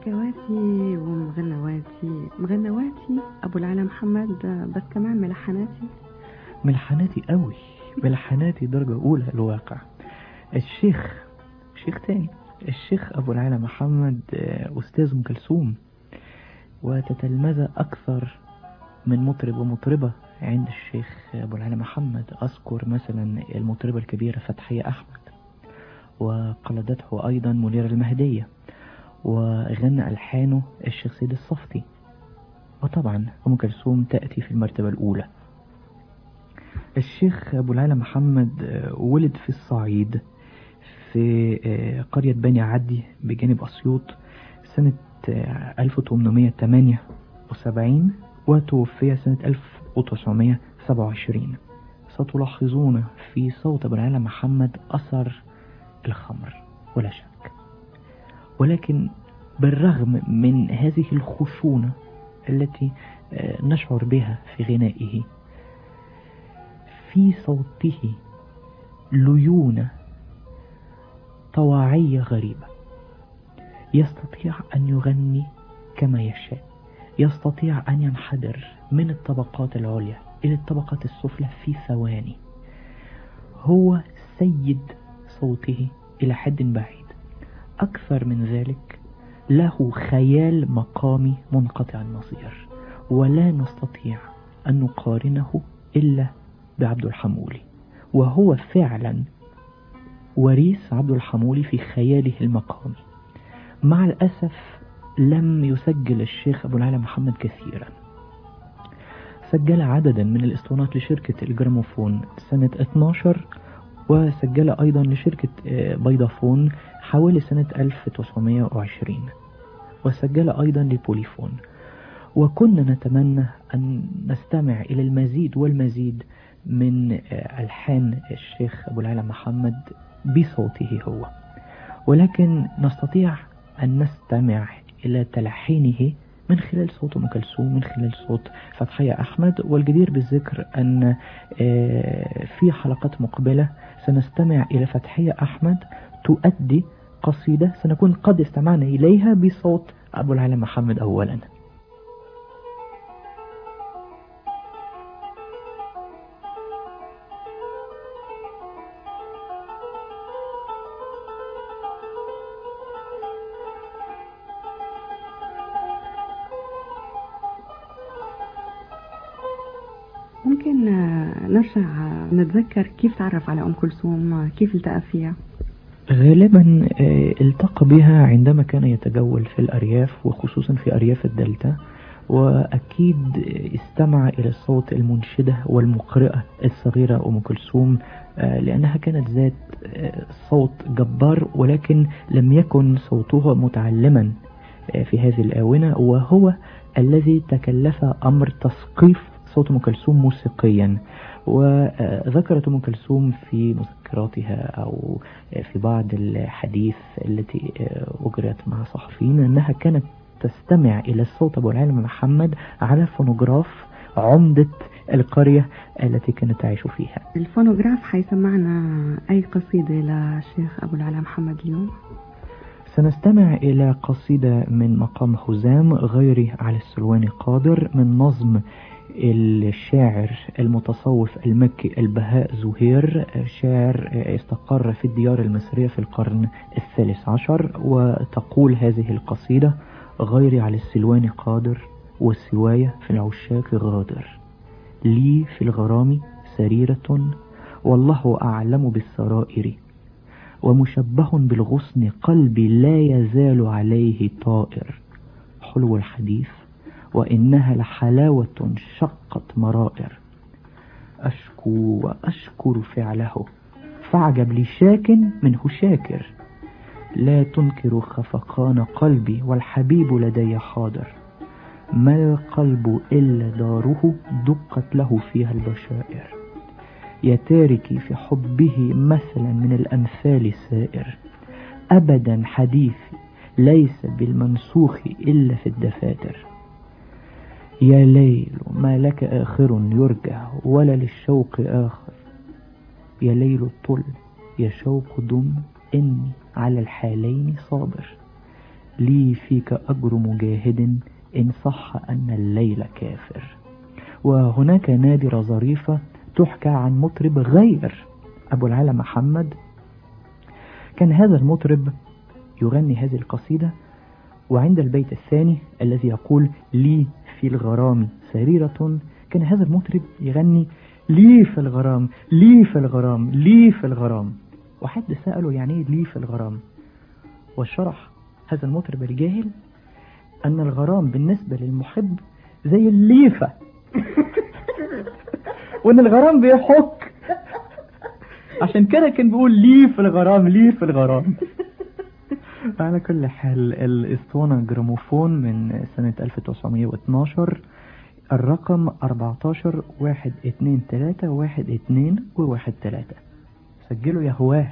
حكواتي ومغنواتي مغنواتي أبو العلا محمد بس كمان ملحناتي. ملحناتي قوي ملحناتي درجة أولى الواقع. الشيخ شيخ تاني. الشيخ أبو العلا محمد آه، أستاذ أم كلثوم. وتتلمذ أكثر من مطرب ومطربة عند الشيخ أبو العلا محمد. أذكر مثلا المطربة الكبيرة فتحية أحمد وقلدته أيضا منيرة المهدية. وغنى ألحانه الشيخ سيد الصفتي وطبعا أم كلثوم تأتي في المرتبة الأولى. الشيخ أبو العلا محمد آه، ولد في الصعيد في آه، قرية بني عدي بجانب أسيوط سنة 1878 وتوفي سنة 1927 ستلاحظون في صوت أبو العلا محمد أثر الخمر. ولا شك. ولكن بالرغم من هذه الخشونة التي آه، نشعر بها في غنائه في صوته ليونة طواعية غريبة. يستطيع أن يغني كما يشاء. يستطيع أن ينحدر من الطبقات العليا إلى الطبقات السفلى في ثواني. هو سيد صوته إلى حد بعيد. أكثر من ذلك له خيال مقامي منقطع النظير ولا نستطيع أن نقارنه إلا بعبد الحمولي وهو فعلا وريث عبد الحمولي في خياله المقامي. مع الأسف لم يسجل الشيخ أبو العلا محمد كثيرا. سجل عددا من الإسطوانات لشركة الجراموفون سنة 12 وسجل أيضا لشركة آه، بيضافون حوالي سنة 1920 وسجل أيضا لبوليفون. وكنا نتمنى أن نستمع إلى المزيد والمزيد من آه، ألحان الشيخ أبو العلا محمد بصوته هو. ولكن نستطيع أن نستمع إلى تلحينه من خلال صوت أم كلثوم من خلال صوت فتحية أحمد والجدير بالذكر أن آه، في حلقات مقبلة سنستمع إلى فتحية أحمد تؤدي قصيدة سنكون قد استمعنا إليها بصوت أبو العلا محمد أولا. ممكن نرجع نتذكر كيف تعرف على أم كلثوم؟ كيف التقى فيها؟ غالبا آه، التقى بها عندما كان يتجول في الأرياف وخصوصا في أرياف الدلتا. وأكيد استمع إلى الصوت المنشدة والمقرئة الصغيرة أم كلثوم آه، لأنها كانت ذات آه، صوت جبار ولكن لم يكن صوتها متعلما في هذه الآونة. وهو الذي تكلف أمر تثقيف صوت أم كلثوم موسيقيا وذكرت أم كلثوم في مذكراتها أو في بعض الحديث التي أجرت مع صحفيين أنها كانت تستمع إلى الصوت أبو العالم محمد على فونوغراف عمدة القرية التي كانت تعيش فيها. الفونوغراف حيسمعنا أي قصيدة للشيخ أبو العلا محمد اليوم؟ سنستمع إلى قصيدة من مقام حزام غيري على السلواني قادر من نظم الشاعر المتصوف المكي البهاء زهير شاعر استقر في الديار المصرية في القرن الثالث عشر وتقول هذه القصيدة غيري على السلوان قادر والسواية في العشاق غادر. لي في الغرام سريرة والله أعلم بالسرائر. ومشبه بالغصن قلبي لا يزال عليه طائر. حلو الحديث. وإنها لحلاوة شقت مرائر. أشكو وأشكر فعله. فعجب لشاك منه شاكر. لا تنكر خفقان قلبي والحبيب لدي حاضر. ما القلب إلا داره دقت له فيها البشائر. يا تاركي في حبه مثلا من الأمثال سائر. أبدا حديثي ليس بالمنسوخ إلا في الدفاتر. يا ليل ما لك آخر يرجى ولا للشوق آخر. يا ليل الطل يا شوق دم إني على الحالين صابر. لي فيك أجر مجاهد إن صح أن الليل كافر. وهناك نادرة ظريفة تحكى عن مطرب غير أبو العلا محمد. كان هذا المطرب يغني هذه القصيدة وعند البيت الثاني الذي يقول لي في الغرام سريرة كان هذا المطرب يغني لي في الغرام لي في الغرام لي في الغرام. وحد سأله يعني إيه لي في الغرام؟ وشرح هذا المطرب الجاهل أن الغرام بالنسبة للمحب زي الليفة. وأن الغرام بيحك. عشان كده كان بيقول لي في الغرام لي في الغرام. على كل حال الاسطوانة جراموفون من سنة 1912 الرقم 14 واحد اتنين تلاتة واحد اتنين وواحد تلاتة. سجلوا يا هواه.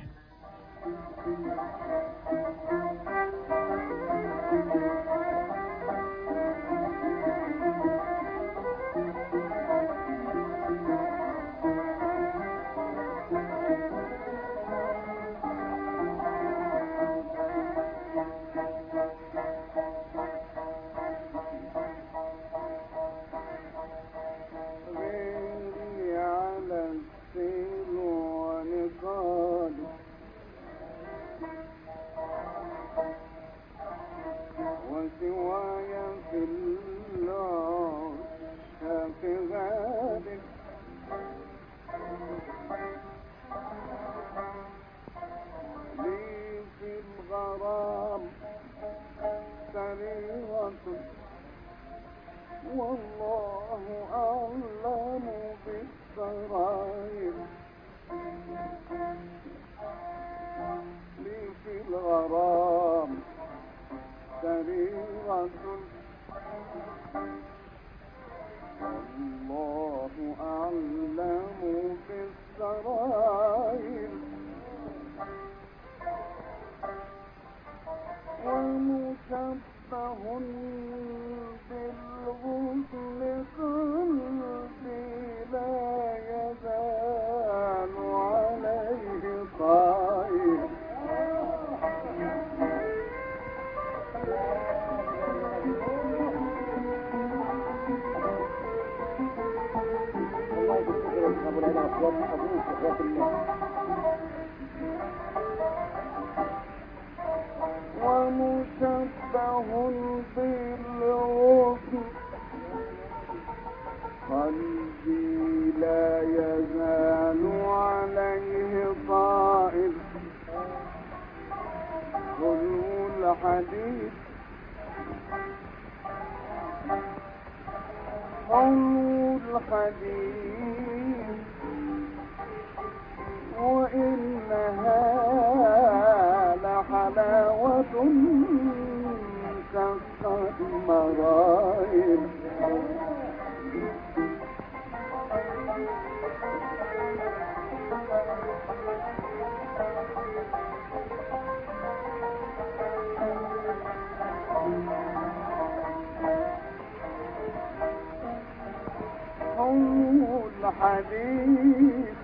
الحديث.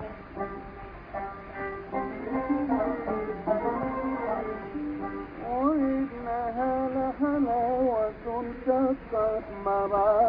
وإنها كالقد مرايب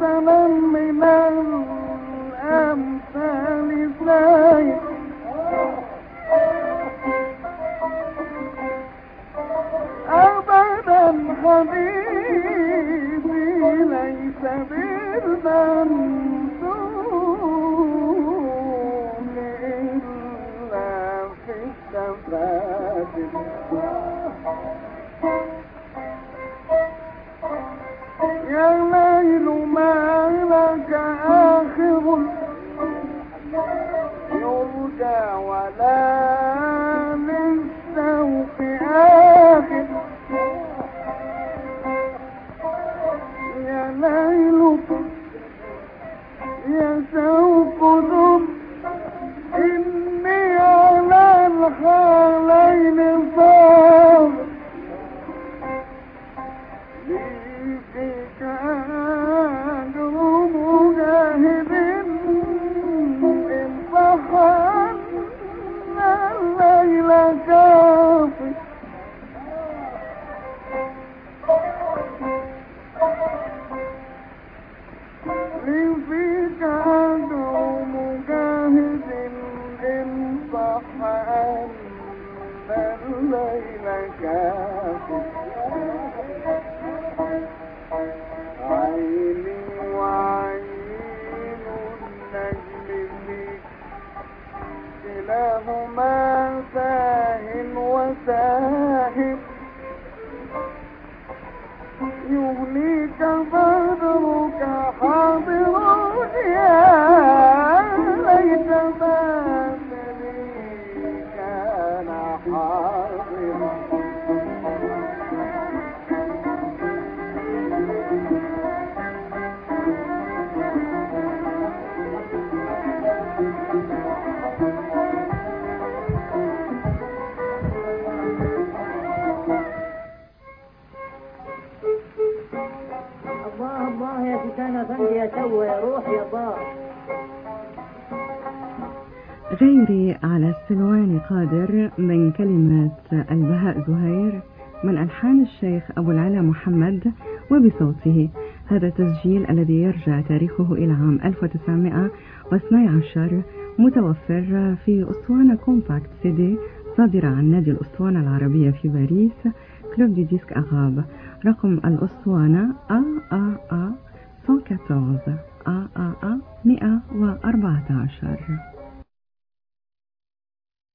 مثلا من الأمثال ساير أبدا حبيبي ليس بالمنسوم إلا في التفاتح إني على الحالين sir. غيري على السلوان قادر من كلمات البهاء زهير من ألحان الشيخ أبو العلا محمد وبصوته. هذا التسجيل الذي يرجع تاريخه إلى عام 1912 متوفر في أسطوانة compact CD صادرة عن نادي الأسطوانة العربية في باريس Club du Disque Arabe. رقم الأسطوانة AAA 114 AAA 114